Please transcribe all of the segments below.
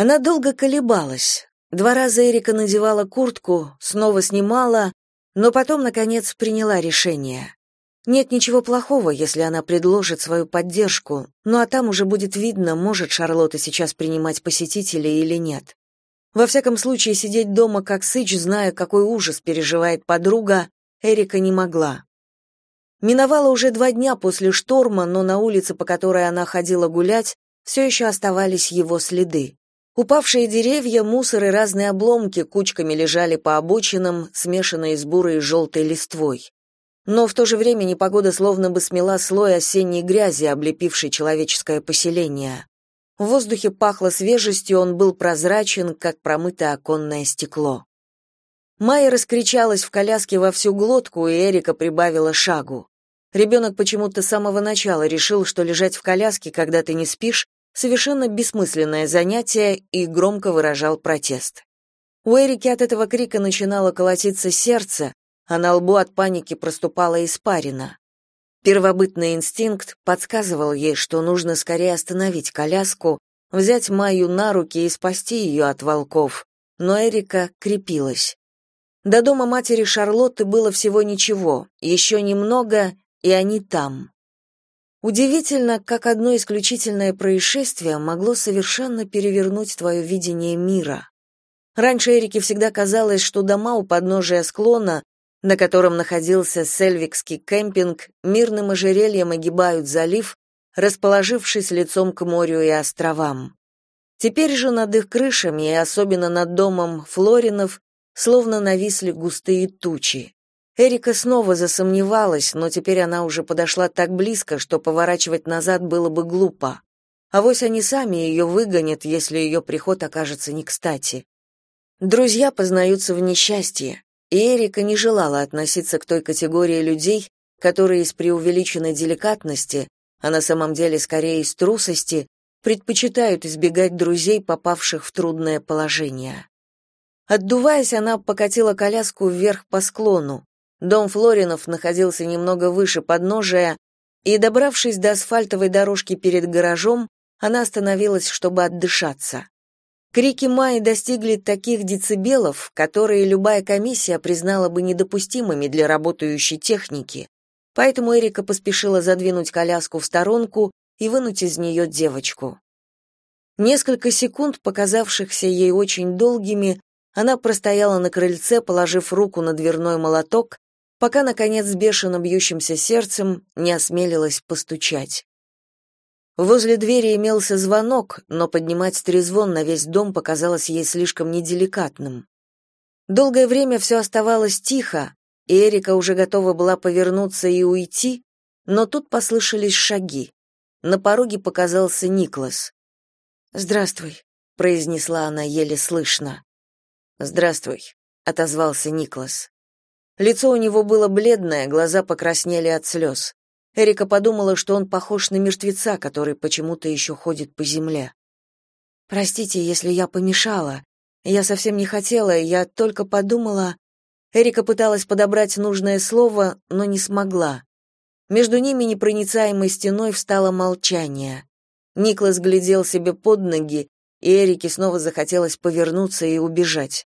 Она долго колебалась. Два раза Эрика надевала куртку, снова снимала, но потом, наконец, приняла решение. Нет ничего плохого, если она предложит свою поддержку, ну а там уже будет видно, может Шарлотта сейчас принимать посетителей или нет. Во всяком случае, сидеть дома как сыч, зная, какой ужас переживает подруга, Эрика не могла. Миновало уже два дня после шторма, но на улице, по которой она ходила гулять, все еще оставались его следы. Упавшие деревья, мусор и разные обломки кучками лежали по обочинам, смешанные с бурой и желтой листвой. Но в то же время непогода словно бы смела слой осенней грязи, облепившей человеческое поселение. В воздухе пахло свежестью, он был прозрачен, как промытое оконное стекло. Майя раскричалась в коляске во всю глотку, и Эрика прибавила шагу. Ребенок почему-то с самого начала решил, что лежать в коляске, когда ты не спишь, совершенно бессмысленное занятие и громко выражал протест. У Эрики от этого крика начинало колотиться сердце, а на лбу от паники проступала испарина. Первобытный инстинкт подсказывал ей, что нужно скорее остановить коляску, взять Майю на руки и спасти ее от волков, но Эрика крепилась. До дома матери Шарлотты было всего ничего, еще немного, и они там. Удивительно, как одно исключительное происшествие могло совершенно перевернуть твое видение мира. Раньше Эрике всегда казалось, что дома у подножия склона, на котором находился Сельвикский кемпинг, мирным ожерельем огибают залив, расположившись лицом к морю и островам. Теперь же над их крышами и особенно над домом Флоринов словно нависли густые тучи. Эрика снова засомневалась, но теперь она уже подошла так близко, что поворачивать назад было бы глупо. А вось они сами ее выгонят, если ее приход окажется не кстати. Друзья познаются в несчастье, и Эрика не желала относиться к той категории людей, которые из преувеличенной деликатности, а на самом деле скорее из трусости, предпочитают избегать друзей, попавших в трудное положение. Отдуваясь, она покатила коляску вверх по склону, Дом Флоринов находился немного выше подножия, и, добравшись до асфальтовой дорожки перед гаражом, она остановилась, чтобы отдышаться. Крики Майи достигли таких децибелов, которые любая комиссия признала бы недопустимыми для работающей техники. Поэтому Эрика поспешила задвинуть коляску в сторонку и вынуть из нее девочку. Несколько секунд, показавшихся ей очень долгими, она простояла на крыльце, положив руку на дверной молоток, пока, наконец, с бешено бьющимся сердцем не осмелилась постучать. Возле двери имелся звонок, но поднимать трезвон на весь дом показалось ей слишком неделикатным. Долгое время все оставалось тихо, и Эрика уже готова была повернуться и уйти, но тут послышались шаги. На пороге показался Никлас. «Здравствуй», — произнесла она еле слышно. «Здравствуй», — отозвался Никлас. Лицо у него было бледное, глаза покраснели от слез. Эрика подумала, что он похож на мертвеца, который почему-то еще ходит по земле. «Простите, если я помешала. Я совсем не хотела, я только подумала...» Эрика пыталась подобрать нужное слово, но не смогла. Между ними непроницаемой стеной встало молчание. Никлас глядел себе под ноги, и Эрике снова захотелось повернуться и убежать.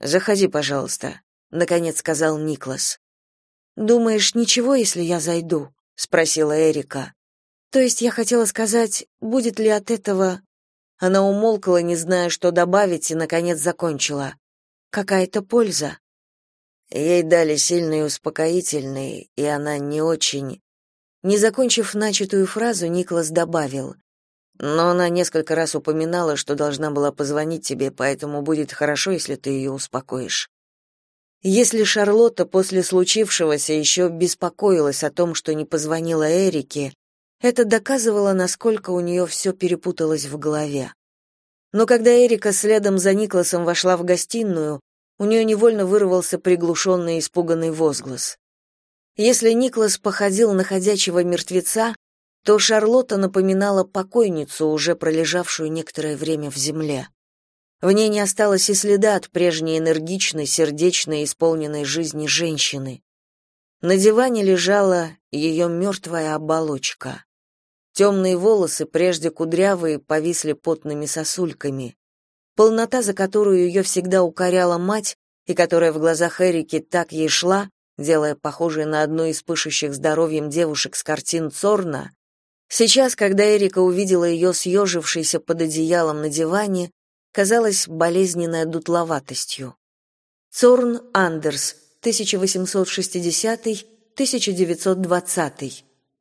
«Заходи, пожалуйста», наконец сказал Никлас. Думаешь, ничего, если я зайду? спросила Эрика. То есть я хотела сказать, будет ли от этого Она умолкла, не зная, что добавить, и наконец закончила. Какая-то польза. Ей дали сильные успокоительные, и она не очень Не закончив начатую фразу, Никлас добавил: "Но она несколько раз упоминала, что должна была позвонить тебе, поэтому будет хорошо, если ты ее успокоишь". Если Шарлотта после случившегося еще беспокоилась о том, что не позвонила Эрике, это доказывало, насколько у нее все перепуталось в голове. Но когда Эрика следом за Никласом вошла в гостиную, у нее невольно вырвался приглушенный испуганный возглас. Если Никлас походил на ходячего мертвеца, то Шарлотта напоминала покойницу, уже пролежавшую некоторое время в земле. В ней не осталось и следа от прежней энергичной, сердечной, исполненной жизни женщины. На диване лежала ее мертвая оболочка. Темные волосы, прежде кудрявые, повисли потными сосульками. полнота, за которую ее всегда укоряла мать, и которая в глазах Эрики так ей шла, делая похожей на одну из пышущих здоровьем девушек с картин Цорна, сейчас, когда Эрика увидела ее съежившейся под одеялом на диване, казалась болезненной дутловатостью. Цорн Андерс, 1860-1920.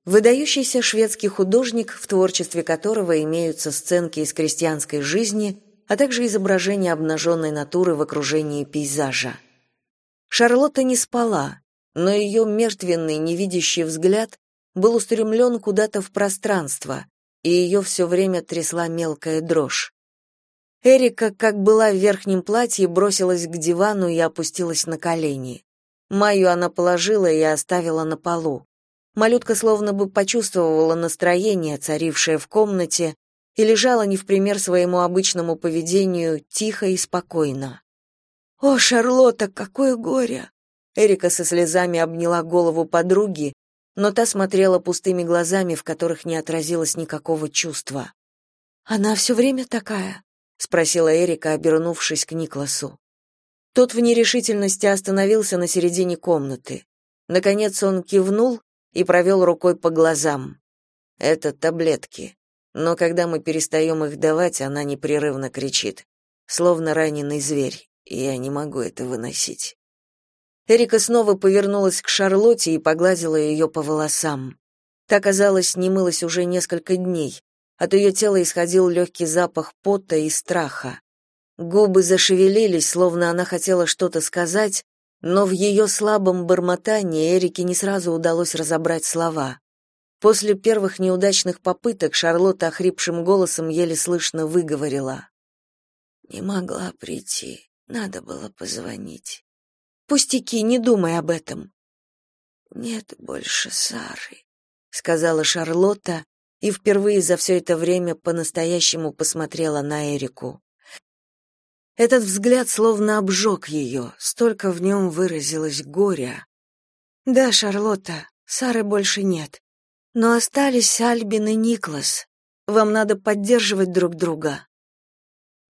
Выдающийся шведский художник, в творчестве которого имеются сценки из крестьянской жизни, а также изображения обнаженной натуры в окружении пейзажа. Шарлотта не спала, но ее мертвенный, невидящий взгляд был устремлен куда-то в пространство, и ее все время трясла мелкая дрожь. Эрика, как была в верхнем платье, бросилась к дивану и опустилась на колени. Майю она положила и оставила на полу. Малютка словно бы почувствовала настроение, царившее в комнате, и лежала не в пример своему обычному поведению тихо и спокойно. «О, Шарлотта, какое горе!» Эрика со слезами обняла голову подруги, но та смотрела пустыми глазами, в которых не отразилось никакого чувства. «Она все время такая?» Спросила Эрика, обернувшись к Никласу. Тот в нерешительности остановился на середине комнаты. Наконец он кивнул и провел рукой по глазам. Это таблетки. Но когда мы перестаем их давать, она непрерывно кричит, словно раненый зверь, и я не могу это выносить. Эрика снова повернулась к Шарлотте и погладила ее по волосам. Та, казалось, не мылась уже несколько дней, от ее тела исходил легкий запах пота и страха. Губы зашевелились, словно она хотела что-то сказать, но в ее слабом бормотании Эрике не сразу удалось разобрать слова. После первых неудачных попыток Шарлотта охрипшим голосом еле слышно выговорила. «Не могла прийти, надо было позвонить». «Пустяки, не думай об этом». «Нет больше Сары», — сказала Шарлотта, и впервые за все это время по-настоящему посмотрела на Эрику. Этот взгляд словно обжег ее, столько в нем выразилось горя. «Да, Шарлотта, Сары больше нет. Но остались Альбин и Никлас. Вам надо поддерживать друг друга».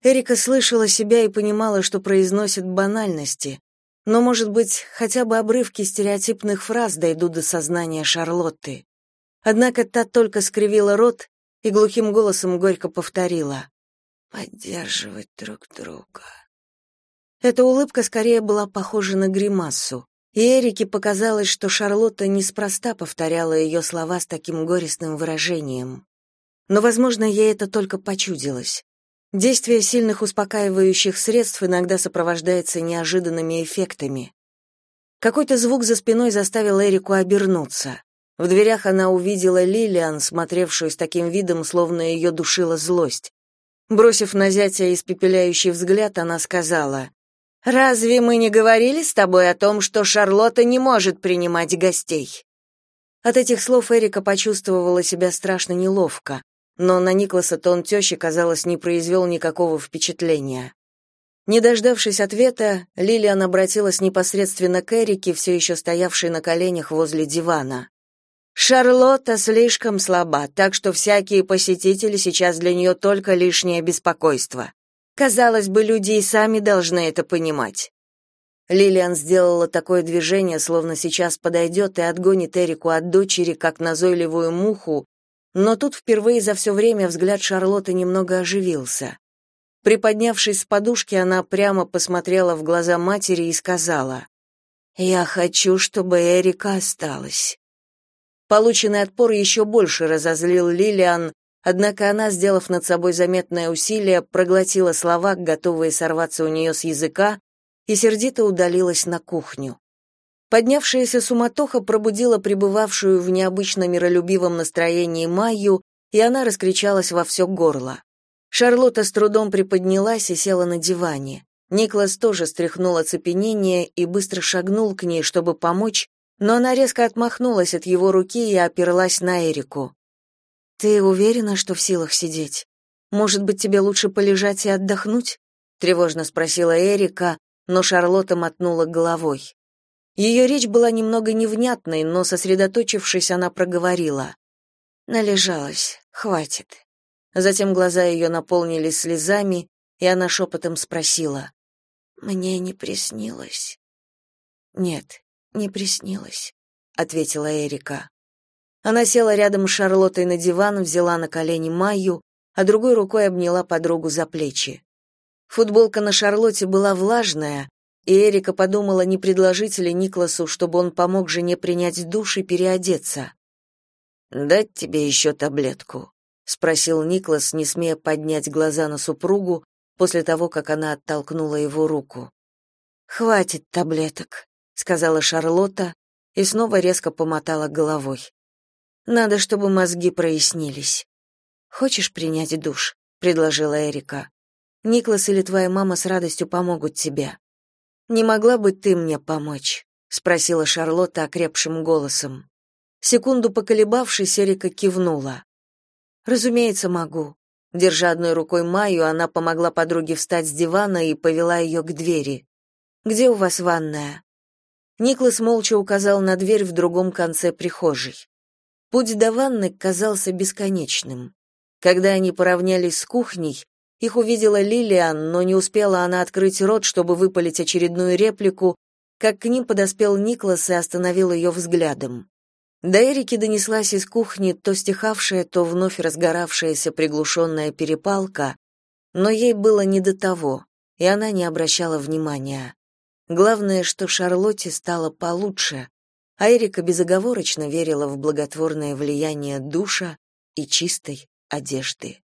Эрика слышала себя и понимала, что произносит банальности, но, может быть, хотя бы обрывки стереотипных фраз дойдут до сознания Шарлотты. Однако та только скривила рот и глухим голосом горько повторила «Поддерживать друг друга». Эта улыбка скорее была похожа на гримасу, и Эрике показалось, что Шарлотта неспроста повторяла ее слова с таким горестным выражением. Но, возможно, ей это только почудилось. Действие сильных успокаивающих средств иногда сопровождается неожиданными эффектами. Какой-то звук за спиной заставил Эрику обернуться. В дверях она увидела Лилиан, смотревшую с таким видом, словно ее душила злость. Бросив на зятя испепеляющий взгляд, она сказала, «Разве мы не говорили с тобой о том, что Шарлотта не может принимать гостей?» От этих слов Эрика почувствовала себя страшно неловко, но на Никласа тон тещи, казалось, не произвел никакого впечатления. Не дождавшись ответа, Лилиан обратилась непосредственно к Эрике, все еще стоявшей на коленях возле дивана. Шарлотта слишком слаба, так что всякие посетители сейчас для нее только лишнее беспокойство. Казалось бы, люди и сами должны это понимать. Лилиан сделала такое движение, словно сейчас подойдет и отгонит Эрику от дочери, как назойливую муху, но тут впервые за все время взгляд Шарлотты немного оживился. Приподнявшись с подушки, она прямо посмотрела в глаза матери и сказала, «Я хочу, чтобы Эрика осталась. Полученный отпор еще больше разозлил Лилиан, однако она, сделав над собой заметное усилие, проглотила слова, готовые сорваться у нее с языка, и сердито удалилась на кухню. Поднявшаяся суматоха пробудила пребывавшую в необычно миролюбивом настроении Майю, и она раскричалась во все горло. Шарлотта с трудом приподнялась и села на диване. Никлас тоже стряхнул оцепенение и быстро шагнул к ней, чтобы помочь, но она резко отмахнулась от его руки и оперлась на Эрику. «Ты уверена, что в силах сидеть? Может быть, тебе лучше полежать и отдохнуть?» — тревожно спросила Эрика, но Шарлотта мотнула головой. Ее речь была немного невнятной, но, сосредоточившись, она проговорила. «Належалась. Хватит». Затем глаза ее наполнились слезами, и она шепотом спросила. «Мне не приснилось?» «Нет, не приснилось», — ответила Эрика. Она села рядом с Шарлоттой на диван, взяла на колени Майю, а другой рукой обняла подругу за плечи. Футболка на Шарлотте была влажная, и Эрика подумала, не предложить ли Никласу, чтобы он помог жене принять душ и переодеться. «Дать тебе еще таблетку?» — спросил Никлас, не смея поднять глаза на супругу после того, как она оттолкнула его руку. «Хватит таблеток», — сказала Шарлотта и снова резко помотала головой. «Надо, чтобы мозги прояснились». «Хочешь принять душ?» — предложила Эрика. «Никлас или твоя мама с радостью помогут тебе». «Не могла бы ты мне помочь?» — спросила Шарлотта окрепшим голосом. Секунду поколебавшись, Эрика кивнула. «Разумеется, могу». Держа одной рукой Майю, она помогла подруге встать с дивана и повела ее к двери. «Где у вас ванная?» Никлас молча указал на дверь в другом конце прихожей. Путь до ванны казался бесконечным. Когда они поравнялись с кухней, их увидела Лилиан, но не успела она открыть рот, чтобы выпалить очередную реплику, как к ним подоспел Никлас и остановил ее взглядом. До Эрики донеслась из кухни то стихавшая, то вновь разгоравшаяся приглушенная перепалка, но ей было не до того, и она не обращала внимания. Главное, что Шарлотте стало получше, а Эрика безоговорочно верила в благотворное влияние душа и чистой одежды.